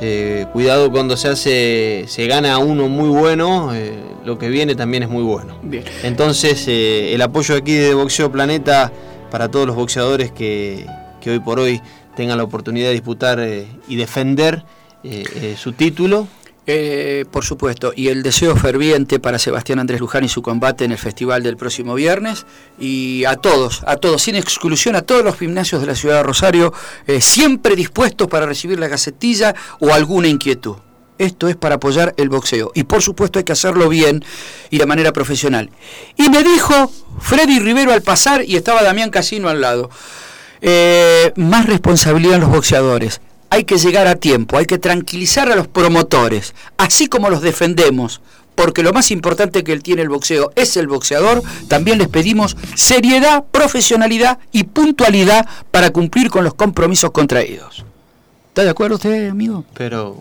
eh, cuidado cuando se hace, se gana uno muy bueno, eh, lo que viene también es muy bueno. Bien. Entonces eh, el apoyo aquí de Boxeo Planeta para todos los boxeadores que, que hoy por hoy tengan la oportunidad de disputar y defender su título. Eh, por supuesto, y el deseo ferviente para Sebastián Andrés Luján y su combate en el festival del próximo viernes. Y a todos, a todos, sin exclusión, a todos los gimnasios de la ciudad de Rosario, eh, siempre dispuestos para recibir la gacetilla o alguna inquietud. Esto es para apoyar el boxeo. Y por supuesto hay que hacerlo bien y de manera profesional. Y me dijo Freddy Rivero al pasar y estaba Damián Casino al lado. Eh, más responsabilidad en los boxeadores. Hay que llegar a tiempo, hay que tranquilizar a los promotores, así como los defendemos, porque lo más importante que él tiene el boxeo es el boxeador, también les pedimos seriedad, profesionalidad y puntualidad para cumplir con los compromisos contraídos. ¿Está de acuerdo usted, amigo? pero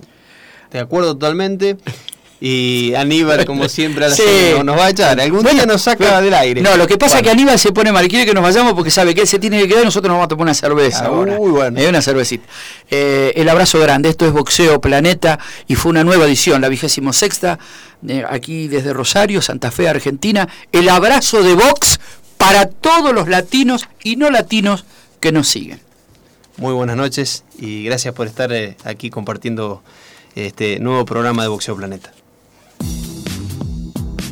de acuerdo totalmente. Y Aníbal, como siempre, a la Sí. semana nos va a echar. Algún día nos saca del aire. No, lo que pasa es que. Aníbal se pone mal, quiere que nos vayamos porque sabe que él se tiene que quedar y nosotros nos vamos a tomar una cerveza Ah, ahora. uy, bueno. Eh, una cervecita. Eh, el abrazo grande, esto es Boxeo Planeta y fue una nueva edición, la vigésimo sexta, eh, aquí desde Rosario, Santa Fe, Argentina. El abrazo de Box para todos los latinos y no latinos que nos siguen. Muy buenas noches y gracias por estar eh, aquí compartiendo este nuevo programa de Boxeo Planeta.